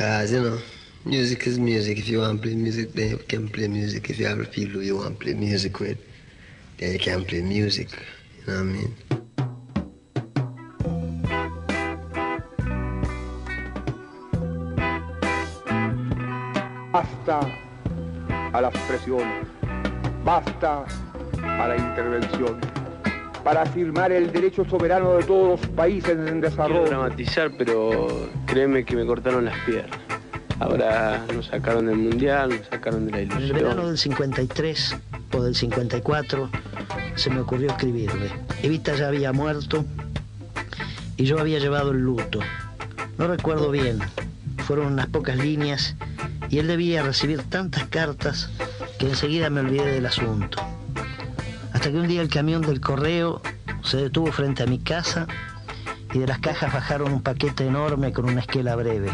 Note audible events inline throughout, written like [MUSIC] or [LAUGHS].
Cause, you know, music is music. If you want to play music, then you can play music. If you have people you want to play music with, then you can play music. You know what I mean? Basta a las presiones, basta a la intervención para afirmar el derecho soberano de todos los países en desarrollo. Quiero dramatizar, pero créeme que me cortaron las piernas. Ahora nos sacaron del mundial, nos sacaron de la En el ilusión. verano del 53 o del 54 se me ocurrió escribirle. Evita ya había muerto y yo había llevado el luto. No recuerdo bien, fueron unas pocas líneas y él debía recibir tantas cartas que enseguida me olvidé del asunto. Hasta que un día el camión del correo se detuvo frente a mi casa y de las cajas bajaron un paquete enorme con una esquela breve.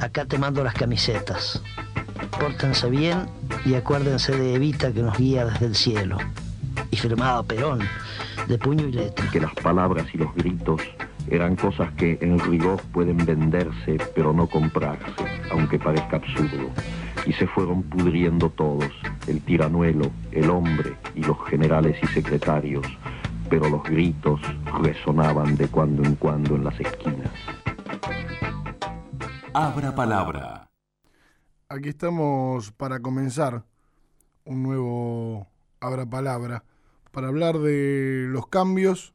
Acá te mando las camisetas. Pórtense bien y acuérdense de Evita que nos guía desde el cielo. Y firmado Perón, de puño y letra. que las palabras y los gritos eran cosas que en rigor pueden venderse pero no comprarse, aunque parezca absurdo. Y se fueron pudriendo todos, el tiranuelo, el hombre y los generales y secretarios, pero los gritos resonaban de cuando en cuando en las esquinas. Abra palabra. Aquí estamos para comenzar un nuevo Abra Palabra, para hablar de los cambios,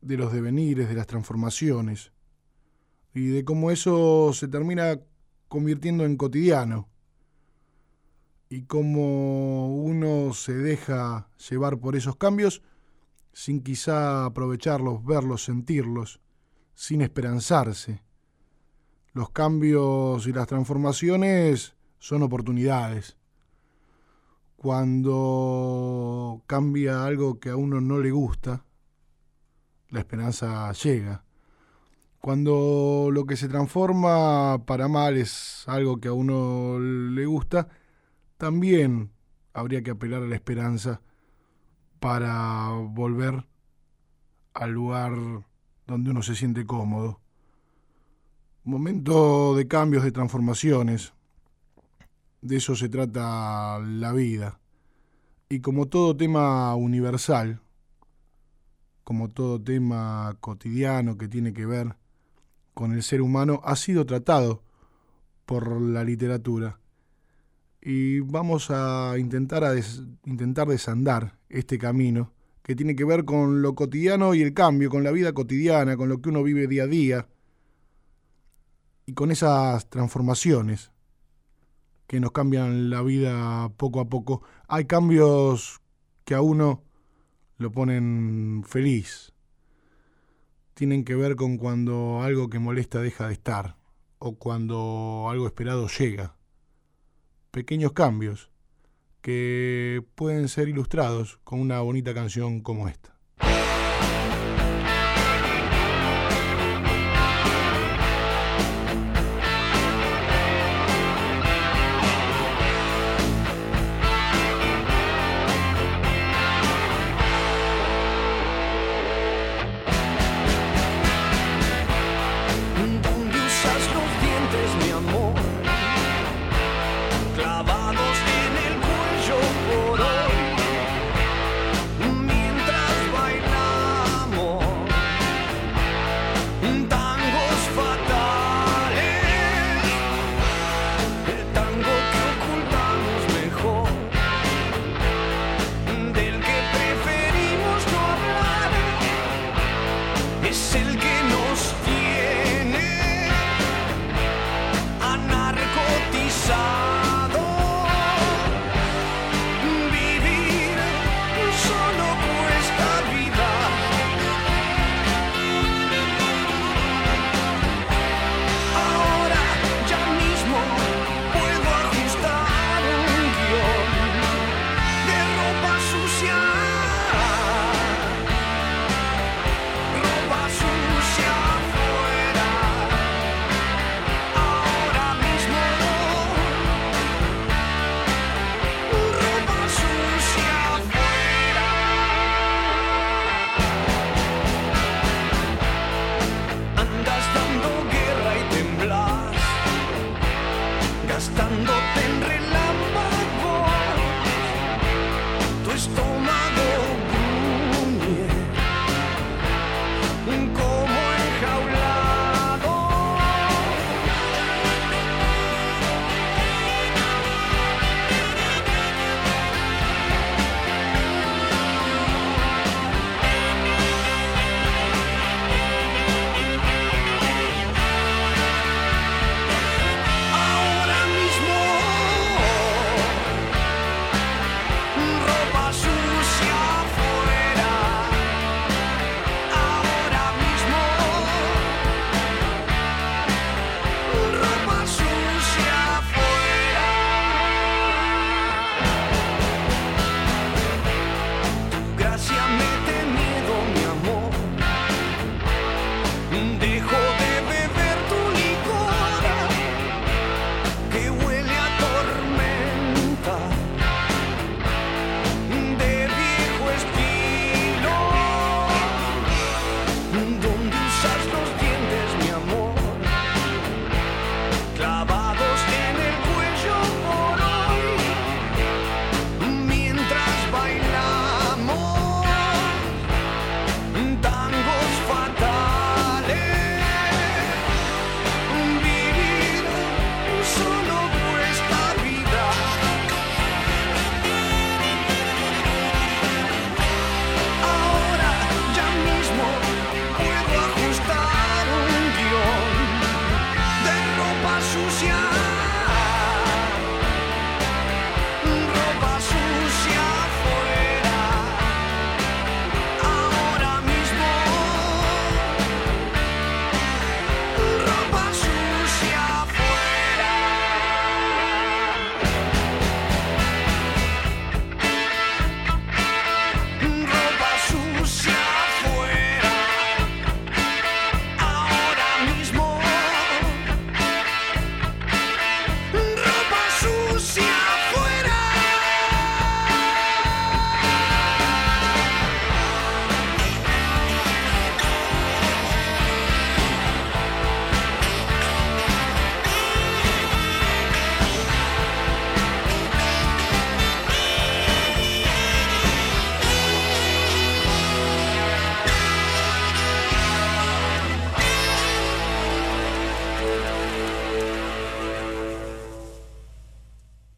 de los devenires, de las transformaciones, y de cómo eso se termina convirtiendo en cotidiano, y cómo uno se deja llevar por esos cambios sin quizá aprovecharlos, verlos, sentirlos, sin esperanzarse. Los cambios y las transformaciones son oportunidades. Cuando cambia algo que a uno no le gusta, la esperanza llega. Cuando lo que se transforma para mal es algo que a uno le gusta, también habría que apelar a la esperanza para volver al lugar donde uno se siente cómodo momento de cambios, de transformaciones. De eso se trata la vida. Y como todo tema universal, como todo tema cotidiano que tiene que ver con el ser humano, ha sido tratado por la literatura. Y vamos a intentar, a intentar desandar este camino que tiene que ver con lo cotidiano y el cambio, con la vida cotidiana, con lo que uno vive día a día y con esas transformaciones que nos cambian la vida poco a poco, hay cambios que a uno lo ponen feliz. Tienen que ver con cuando algo que molesta deja de estar o cuando algo esperado llega. Pequeños cambios que pueden ser ilustrados con una bonita canción como esta. Clavados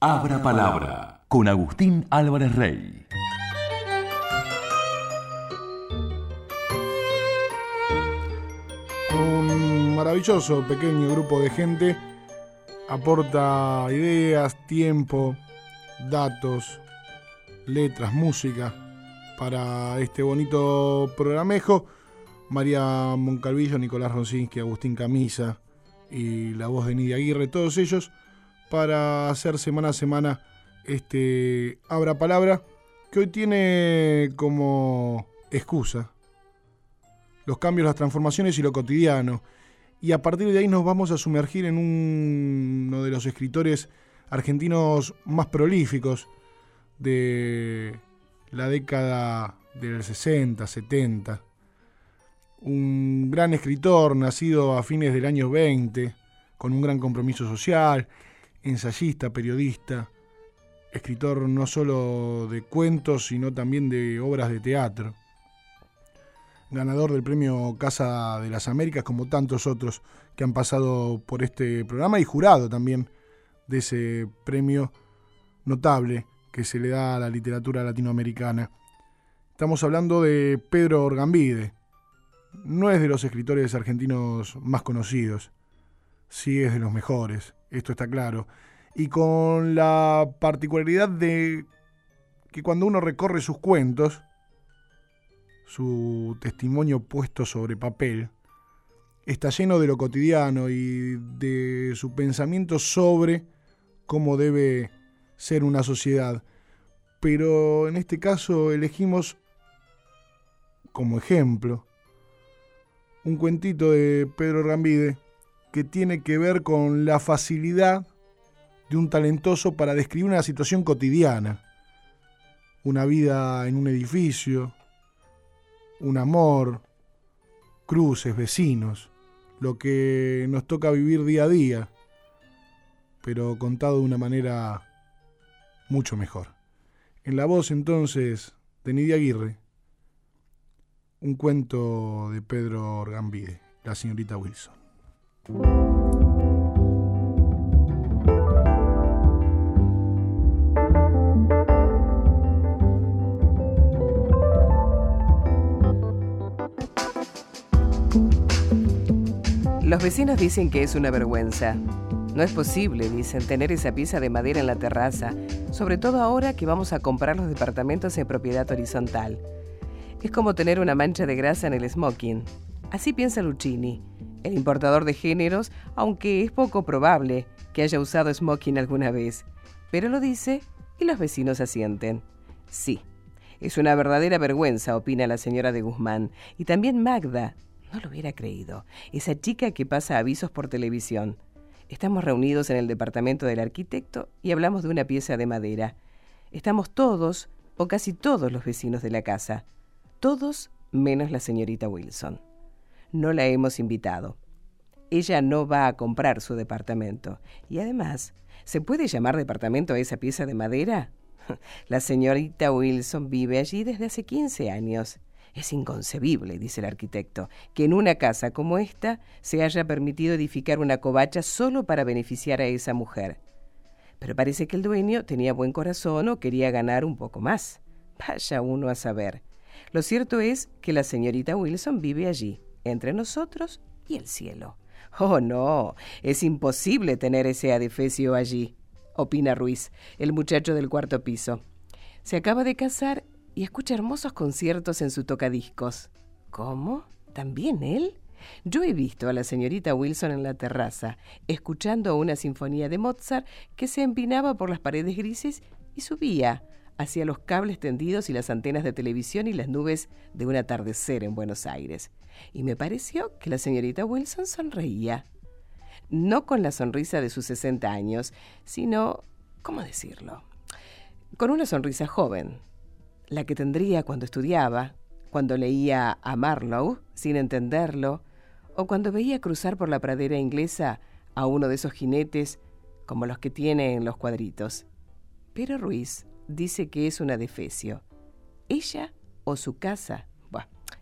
Abra Palabra con Agustín Álvarez Rey. Un maravilloso pequeño grupo de gente aporta ideas, tiempo, datos, letras, música para este bonito programejo. María Moncalvillo, Nicolás Rosinski, Agustín Camisa y la voz de Nidia Aguirre, todos ellos para hacer semana a semana este Abra Palabra, que hoy tiene como excusa los cambios, las transformaciones y lo cotidiano. Y a partir de ahí nos vamos a sumergir en uno de los escritores argentinos más prolíficos de la década del 60, 70. Un gran escritor nacido a fines del año 20, con un gran compromiso social, ensayista, periodista, escritor no solo de cuentos, sino también de obras de teatro. Ganador del premio Casa de las Américas, como tantos otros que han pasado por este programa, y jurado también de ese premio notable que se le da a la literatura latinoamericana. Estamos hablando de Pedro Orgambide. No es de los escritores argentinos más conocidos, sí es de los mejores esto está claro. Y con la particularidad de que cuando uno recorre sus cuentos, su testimonio puesto sobre papel, está lleno de lo cotidiano y de su pensamiento sobre cómo debe ser una sociedad. Pero en este caso elegimos como ejemplo un cuentito de Pedro Rambide que tiene que ver con la facilidad de un talentoso para describir una situación cotidiana, una vida en un edificio, un amor, cruces, vecinos, lo que nos toca vivir día a día, pero contado de una manera mucho mejor. En la voz entonces de Nidia Aguirre, un cuento de Pedro Orgambide, la señorita Wilson. Los vecinos dicen que es una vergüenza. No es posible, dicen, tener esa pieza de madera en la terraza, sobre todo ahora que vamos a comprar los departamentos en propiedad horizontal. Es como tener una mancha de grasa en el smoking. Así piensa Lucchini el importador de géneros, aunque es poco probable que haya usado smoking alguna vez. Pero lo dice y los vecinos asienten. Sí, es una verdadera vergüenza, opina la señora de Guzmán. Y también Magda, no lo hubiera creído, esa chica que pasa avisos por televisión. Estamos reunidos en el departamento del arquitecto y hablamos de una pieza de madera. Estamos todos, o casi todos los vecinos de la casa. Todos menos la señorita Wilson no la hemos invitado. Ella no va a comprar su departamento. Y además, ¿se puede llamar departamento a esa pieza de madera? [LAUGHS] La señorita Wilson vive allí desde hace 15 años. Es inconcebible, dice el arquitecto, que en una casa como esta se haya permitido edificar una covacha solo para beneficiar a esa mujer. Pero parece que el dueño tenía buen corazón o quería ganar un poco más. Vaya uno a saber. Lo cierto es que la señorita Wilson vive allí entre nosotros y el cielo. Oh, no, es imposible tener ese adefesio allí, opina Ruiz, el muchacho del cuarto piso. Se acaba de casar y escucha hermosos conciertos en su tocadiscos. ¿Cómo? ¿También él? Yo he visto a la señorita Wilson en la terraza, escuchando una sinfonía de Mozart que se empinaba por las paredes grises y subía hacia los cables tendidos y las antenas de televisión y las nubes de un atardecer en Buenos Aires y me pareció que la señorita Wilson sonreía. No con la sonrisa de sus 60 años, sino, ¿cómo decirlo? Con una sonrisa joven, la que tendría cuando estudiaba, cuando leía a Marlowe sin entenderlo, o cuando veía cruzar por la pradera inglesa a uno de esos jinetes como los que tiene en los cuadritos. Pero Ruiz dice que es una defecio. Ella o su casa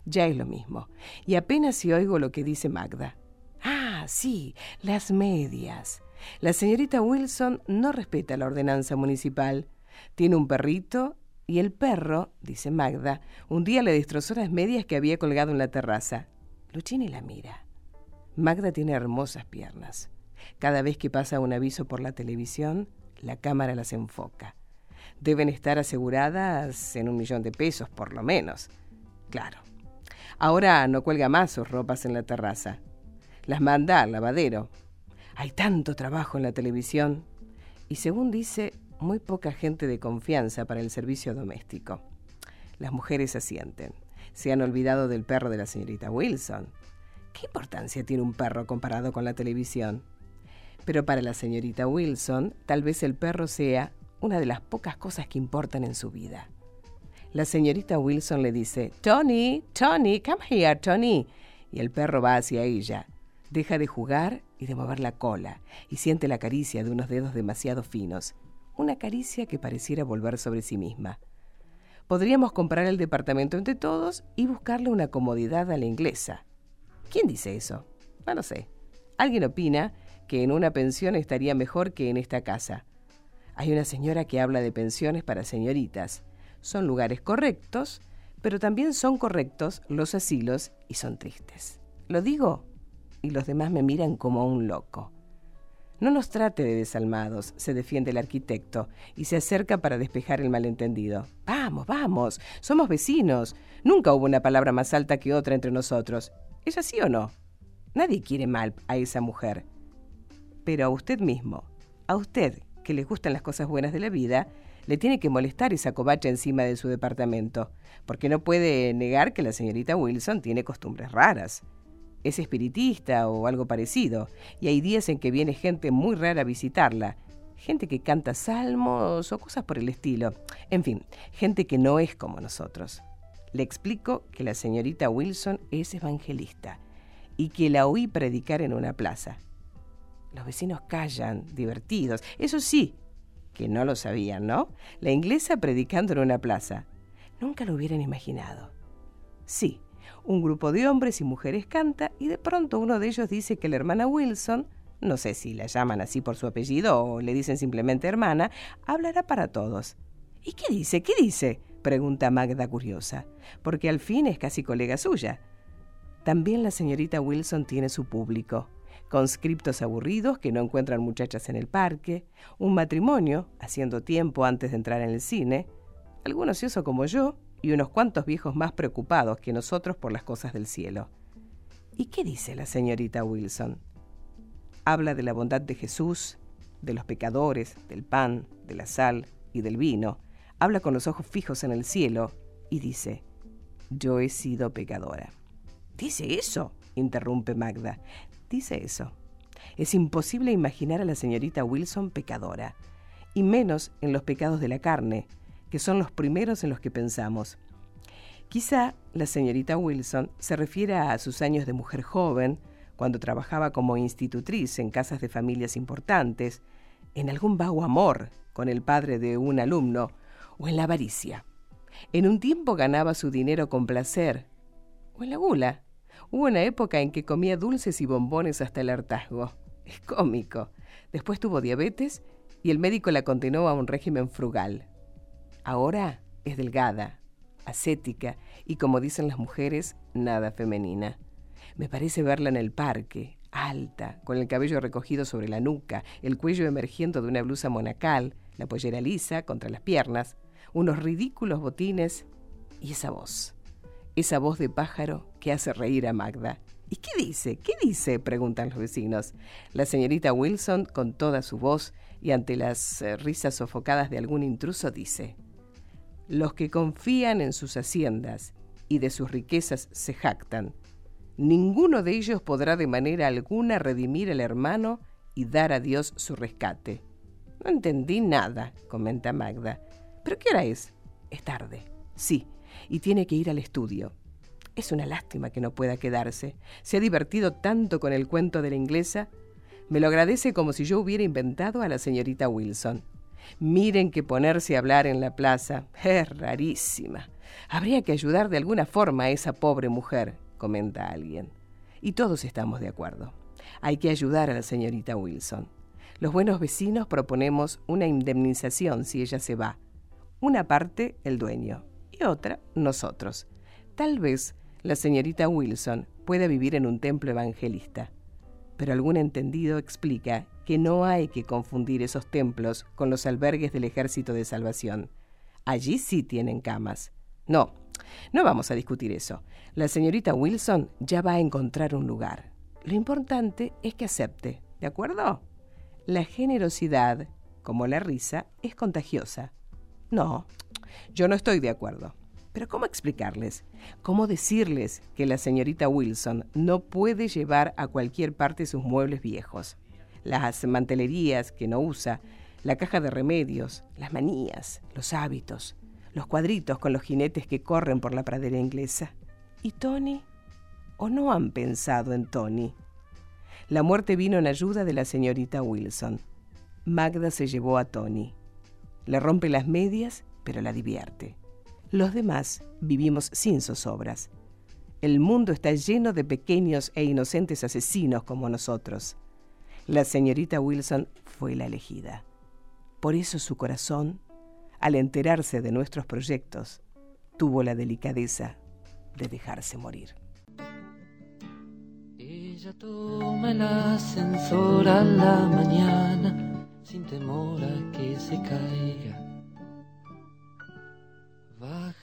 ya es lo mismo. Y apenas si oigo lo que dice Magda. Ah, sí, las medias. La señorita Wilson no respeta la ordenanza municipal. Tiene un perrito y el perro, dice Magda, un día le destrozó las medias que había colgado en la terraza. Luchini la mira. Magda tiene hermosas piernas. Cada vez que pasa un aviso por la televisión, la cámara las enfoca. Deben estar aseguradas en un millón de pesos, por lo menos. Claro, Ahora no cuelga más sus ropas en la terraza. Las manda al lavadero. Hay tanto trabajo en la televisión. Y según dice, muy poca gente de confianza para el servicio doméstico. Las mujeres asienten. Se han olvidado del perro de la señorita Wilson. ¿Qué importancia tiene un perro comparado con la televisión? Pero para la señorita Wilson, tal vez el perro sea una de las pocas cosas que importan en su vida. La señorita Wilson le dice, Tony, Tony, come here, Tony. Y el perro va hacia ella. Deja de jugar y de mover la cola y siente la caricia de unos dedos demasiado finos. Una caricia que pareciera volver sobre sí misma. Podríamos comprar el departamento entre todos y buscarle una comodidad a la inglesa. ¿Quién dice eso? No lo sé. Alguien opina que en una pensión estaría mejor que en esta casa. Hay una señora que habla de pensiones para señoritas son lugares correctos, pero también son correctos los asilos y son tristes. Lo digo y los demás me miran como un loco. No nos trate de desalmados, se defiende el arquitecto y se acerca para despejar el malentendido. Vamos, vamos, somos vecinos. Nunca hubo una palabra más alta que otra entre nosotros. ¿Es así o no? Nadie quiere mal a esa mujer. Pero a usted mismo, a usted que le gustan las cosas buenas de la vida, le tiene que molestar esa covacha encima de su departamento, porque no puede negar que la señorita Wilson tiene costumbres raras. Es espiritista o algo parecido, y hay días en que viene gente muy rara a visitarla, gente que canta salmos o cosas por el estilo, en fin, gente que no es como nosotros. Le explico que la señorita Wilson es evangelista y que la oí predicar en una plaza. Los vecinos callan, divertidos. Eso sí, que no lo sabían, ¿no? La inglesa predicando en una plaza. Nunca lo hubieran imaginado. Sí, un grupo de hombres y mujeres canta y de pronto uno de ellos dice que la hermana Wilson, no sé si la llaman así por su apellido o le dicen simplemente hermana, hablará para todos. ¿Y qué dice? ¿Qué dice? pregunta Magda curiosa, porque al fin es casi colega suya. También la señorita Wilson tiene su público conscriptos aburridos que no encuentran muchachas en el parque, un matrimonio haciendo tiempo antes de entrar en el cine, algún ocioso como yo y unos cuantos viejos más preocupados que nosotros por las cosas del cielo. ¿Y qué dice la señorita Wilson? Habla de la bondad de Jesús, de los pecadores, del pan, de la sal y del vino. Habla con los ojos fijos en el cielo y dice, yo he sido pecadora. ¿Dice eso? interrumpe Magda dice eso. Es imposible imaginar a la señorita Wilson pecadora, y menos en los pecados de la carne, que son los primeros en los que pensamos. Quizá la señorita Wilson se refiera a sus años de mujer joven, cuando trabajaba como institutriz en casas de familias importantes, en algún vago amor con el padre de un alumno, o en la avaricia. En un tiempo ganaba su dinero con placer, o en la gula, Hubo una época en que comía dulces y bombones hasta el hartazgo. Es cómico. Después tuvo diabetes y el médico la condenó a un régimen frugal. Ahora es delgada, ascética y, como dicen las mujeres, nada femenina. Me parece verla en el parque, alta, con el cabello recogido sobre la nuca, el cuello emergiendo de una blusa monacal, la pollera lisa contra las piernas, unos ridículos botines y esa voz, esa voz de pájaro que hace reír a Magda. ¿Y qué dice? ¿Qué dice? preguntan los vecinos. La señorita Wilson, con toda su voz y ante las eh, risas sofocadas de algún intruso, dice, Los que confían en sus haciendas y de sus riquezas se jactan. Ninguno de ellos podrá de manera alguna redimir al hermano y dar a Dios su rescate. No entendí nada, comenta Magda. ¿Pero qué hora es? Es tarde. Sí, y tiene que ir al estudio. Es una lástima que no pueda quedarse. Se ha divertido tanto con el cuento de la inglesa. Me lo agradece como si yo hubiera inventado a la señorita Wilson. Miren que ponerse a hablar en la plaza es rarísima. Habría que ayudar de alguna forma a esa pobre mujer, comenta alguien. Y todos estamos de acuerdo. Hay que ayudar a la señorita Wilson. Los buenos vecinos proponemos una indemnización si ella se va. Una parte el dueño otra nosotros. Tal vez la señorita Wilson pueda vivir en un templo evangelista, pero algún entendido explica que no hay que confundir esos templos con los albergues del Ejército de Salvación. Allí sí tienen camas. No, no vamos a discutir eso. La señorita Wilson ya va a encontrar un lugar. Lo importante es que acepte, ¿de acuerdo? La generosidad, como la risa, es contagiosa. No, yo no estoy de acuerdo. Pero ¿cómo explicarles? ¿Cómo decirles que la señorita Wilson no puede llevar a cualquier parte sus muebles viejos? Las mantelerías que no usa, la caja de remedios, las manías, los hábitos, los cuadritos con los jinetes que corren por la pradera inglesa. ¿Y Tony? ¿O no han pensado en Tony? La muerte vino en ayuda de la señorita Wilson. Magda se llevó a Tony. Le rompe las medias, pero la divierte. Los demás vivimos sin zozobras. El mundo está lleno de pequeños e inocentes asesinos como nosotros. La señorita Wilson fue la elegida. Por eso su corazón al enterarse de nuestros proyectos, tuvo la delicadeza de dejarse morir. Ella toma el ascensor a la mañana sin temor a que se caiga.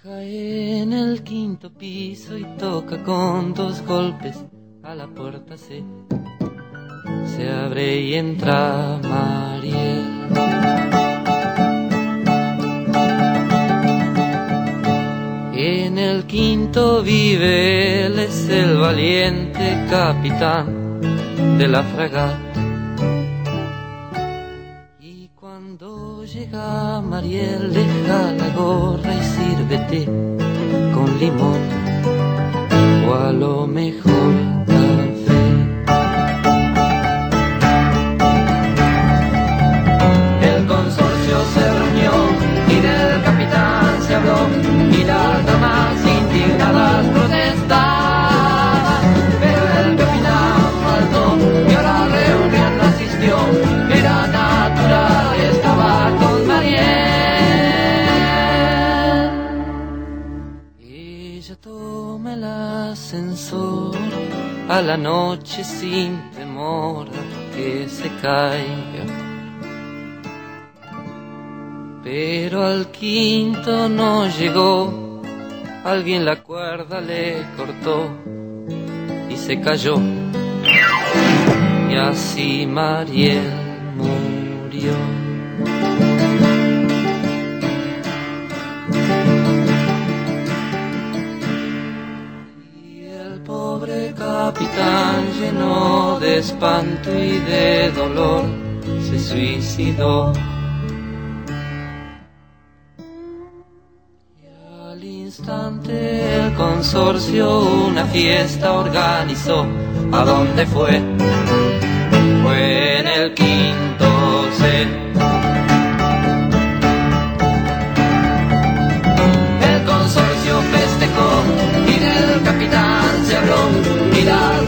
En el quinto piso y toca con dos golpes a la puerta se, se abre y entra Mariel. En el quinto vive, él es el valiente capitán de la fragata. Llega Mariel, deja la gorra y sírvete con limón. O a lo mejor quinto no llegó, alguien la cuerda le cortó y se cayó. Y así Mariel murió. Y el pobre capitán lleno de espanto y de dolor se suicidó. El consorcio una fiesta organizó. ¿A dónde fue? Fue en el quinto C. El consorcio festejó y del capitán se habló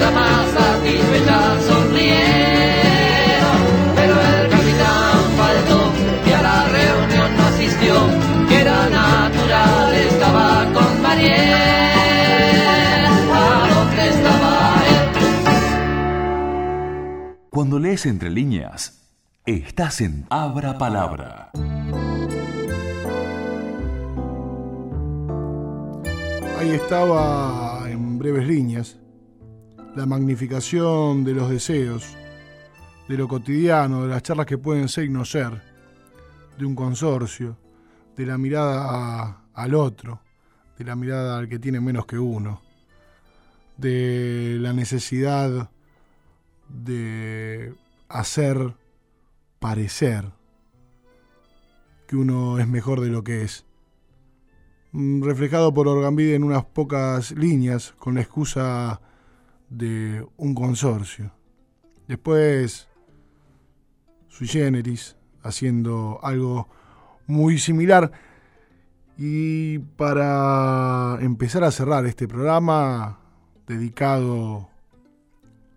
lees entre líneas, estás en Abra Palabra. Ahí estaba en breves líneas la magnificación de los deseos, de lo cotidiano, de las charlas que pueden ser y no ser, de un consorcio, de la mirada al otro, de la mirada al que tiene menos que uno, de la necesidad de hacer parecer que uno es mejor de lo que es. Mm, reflejado por Orgambide en unas pocas líneas con la excusa de un consorcio. Después, Sui Generis, haciendo algo muy similar. Y para empezar a cerrar este programa dedicado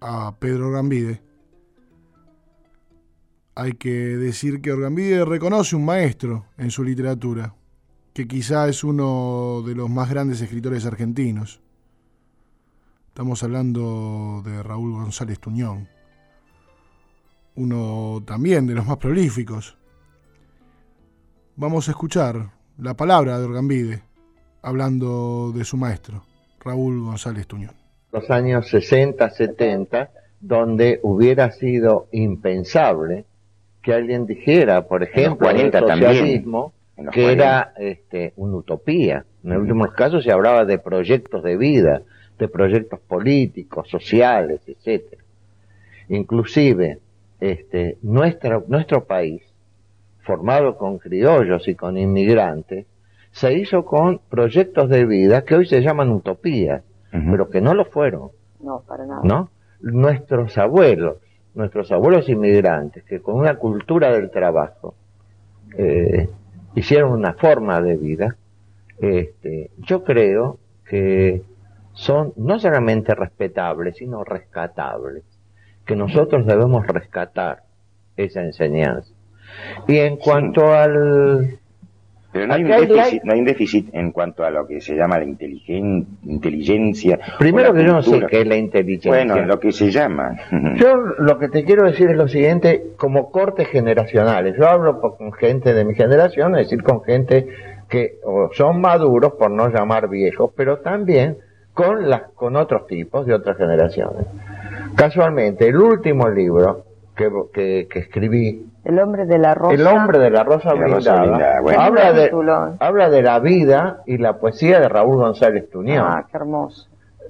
a Pedro Orgambide, hay que decir que Orgambide reconoce un maestro en su literatura, que quizá es uno de los más grandes escritores argentinos. Estamos hablando de Raúl González Tuñón, uno también de los más prolíficos. Vamos a escuchar la palabra de Orgambide hablando de su maestro, Raúl González Tuñón. Los años 60, 70, donde hubiera sido impensable que alguien dijera, por ejemplo, el socialismo, que era este, una utopía. En el último caso se hablaba de proyectos de vida, de proyectos políticos, sociales, etcétera. Inclusive, este, nuestro, nuestro país, formado con criollos y con inmigrantes, se hizo con proyectos de vida que hoy se llaman utopías, pero que no lo fueron. No, para nada. ¿No? Nuestros abuelos, nuestros abuelos inmigrantes, que con una cultura del trabajo eh, hicieron una forma de vida, este, yo creo que son no solamente respetables, sino rescatables, que nosotros debemos rescatar esa enseñanza. Y en cuanto al... Pero no hay, un déficit, no hay un déficit en cuanto a lo que se llama la inteligencia. Primero que yo no sé qué es la inteligencia. Bueno, lo que se llama. [LAUGHS] Yo lo que te quiero decir es lo siguiente, como cortes generacionales. Yo hablo con gente de mi generación, es decir, con gente que son maduros, por no llamar viejos, pero también con, las, con otros tipos de otras generaciones. Casualmente, el último libro que, que, escribí, El hombre de la rosa, El hombre de la rosa blindada, habla, de, habla de la vida y la poesía de Raúl González Tuñón. Ah, qué hermoso.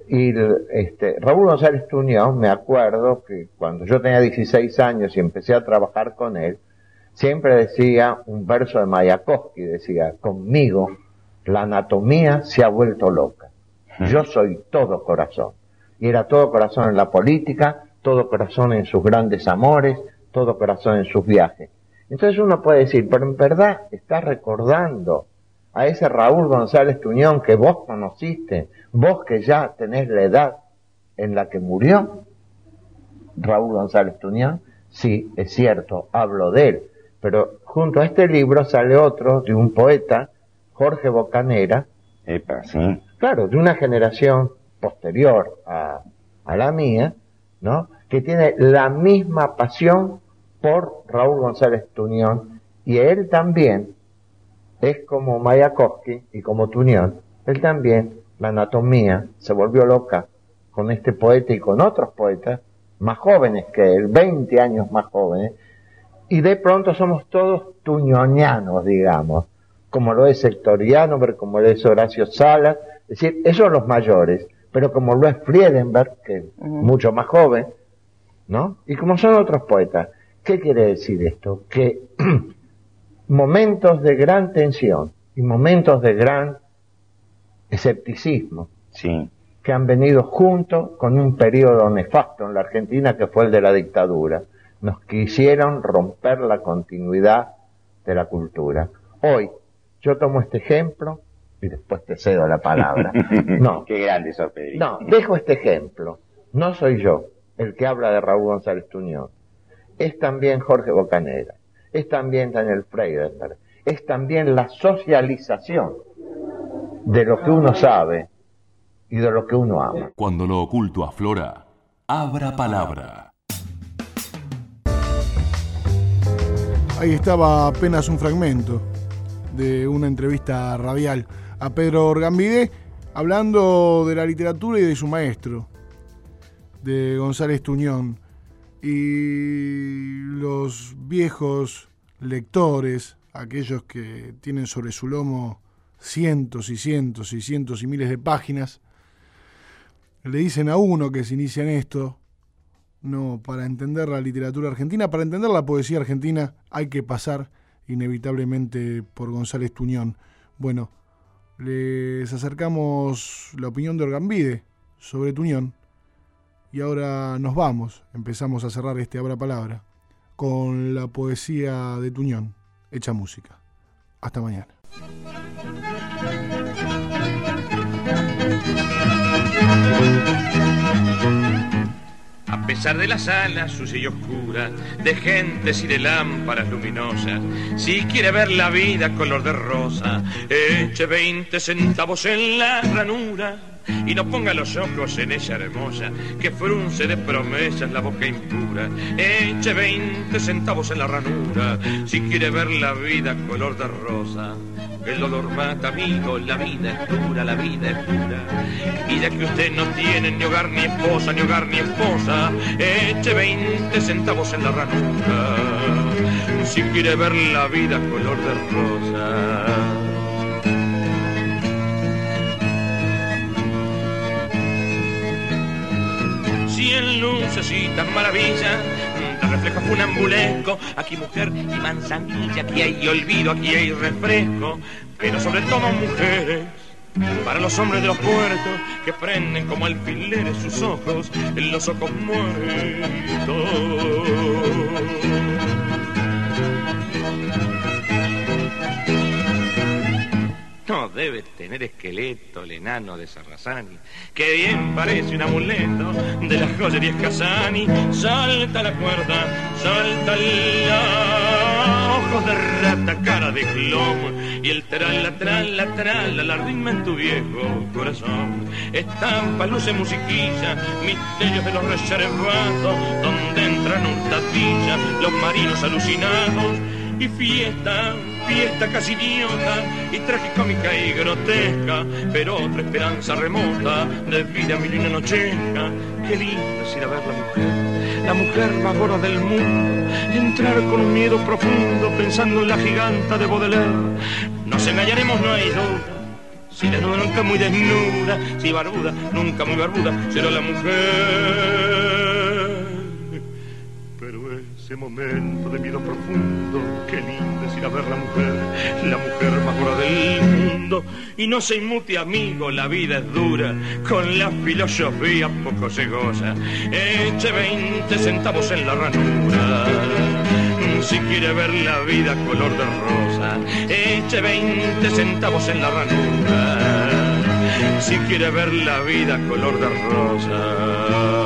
Y este, Raúl González Tuñón, me acuerdo que cuando yo tenía 16 años y empecé a trabajar con él, siempre decía un verso de Mayakovsky, decía, conmigo la anatomía se ha vuelto loca. Yo soy todo corazón. Y era todo corazón en la política, todo corazón en sus grandes amores, todo corazón en sus viajes. Entonces uno puede decir, pero en verdad está recordando a ese Raúl González Tuñón que vos conociste, vos que ya tenés la edad en la que murió Raúl González Tuñón, sí, es cierto, hablo de él, pero junto a este libro sale otro de un poeta, Jorge Bocanera, sí. claro, de una generación posterior a, a la mía, ¿no? que tiene la misma pasión por Raúl González Tuñón y él también es como Mayakovsky y como Tuñón, él también, la anatomía, se volvió loca con este poeta y con otros poetas más jóvenes que él, 20 años más jóvenes, y de pronto somos todos tuñonianos, digamos, como lo es Sectoriano, pero como lo es Horacio Salas, es decir, esos los mayores, pero como lo es Friedenberg, que es mucho más joven, ¿no? Y como son otros poetas, ¿qué quiere decir esto? Que [CLEARS THROAT] momentos de gran tensión y momentos de gran escepticismo, sí. que han venido juntos con un periodo nefasto en la Argentina que fue el de la dictadura, nos quisieron romper la continuidad de la cultura. Hoy, yo tomo este ejemplo y después te cedo la palabra. [LAUGHS] No. Qué grande sos, No, dejo este ejemplo. No soy yo el que habla de Raúl González Tuñón. Es también Jorge Bocanera. Es también Daniel Freidenberg. Es también la socialización de lo que uno sabe y de lo que uno ama. Cuando lo oculto aflora, abra palabra. Ahí estaba apenas un fragmento de una entrevista radial a Pedro Orgambide hablando de la literatura y de su maestro, de González Tuñón. Y los viejos lectores, aquellos que tienen sobre su lomo cientos y cientos y cientos y miles de páginas, le dicen a uno que se inicia en esto, no, para entender la literatura argentina, para entender la poesía argentina hay que pasar inevitablemente por González Tuñón. Bueno, les acercamos la opinión de Orgambide sobre Tuñón y ahora nos vamos, empezamos a cerrar este Abra Palabra con la poesía de Tuñón, hecha música. Hasta mañana. A pesar de la sala sucia y oscura, de gentes y de lámparas luminosas, si quiere ver la vida color de rosa, eche 20 centavos en la ranura y no ponga los ojos en ella hermosa que frunce de promesas la boca impura. Eche 20 centavos en la ranura si quiere ver la vida color de rosa. El dolor mata, amigo, la vida es dura, la vida es dura. Y ya que usted no tiene ni hogar ni esposa, ni hogar ni esposa, eche 20 centavos en la ranura. Si quiere ver la vida color de rosa. Cien tan maravilla te reflejo funambulesco, aquí mujer y manzanilla, aquí hay olvido, aquí hay refresco, pero sobre todo mujeres. Para los hombres de los puertos que prenden como alfileres sus ojos en los ojos muertos. No debe tener esqueleto el enano de Sarrazani, que bien parece un amuleto de las joyerías Casani. Salta la cuerda, salta la ojos de rata, cara de clomo, y el trala, trala, trala, la rima en tu viejo corazón. Estampa, luce, musiquilla, misterios de los reservados, donde entran hurtadillas los marinos alucinados y fiesta, fiesta casi idiota y tragicómica y grotesca, pero otra esperanza remota de vida mil y una. Qué lindo es ir a ver la mujer, la mujer más gorda del mundo, entrar con un miedo profundo pensando en la giganta de Baudelaire. Nos engañaremos, no hay duda. Si desnuda nunca muy desnuda, si barbuda nunca muy barbuda, será la mujer ese momento de miedo profundo, qué lindo es ir a ver la mujer, la mujer más pura del mundo. Y no se inmute, amigo, la vida es dura, con la filosofía poco se goza. Eche 20 centavos en la ranura. Si quiere ver la vida color de rosa, eche 20 centavos en la ranura. Si quiere ver la vida color de rosa.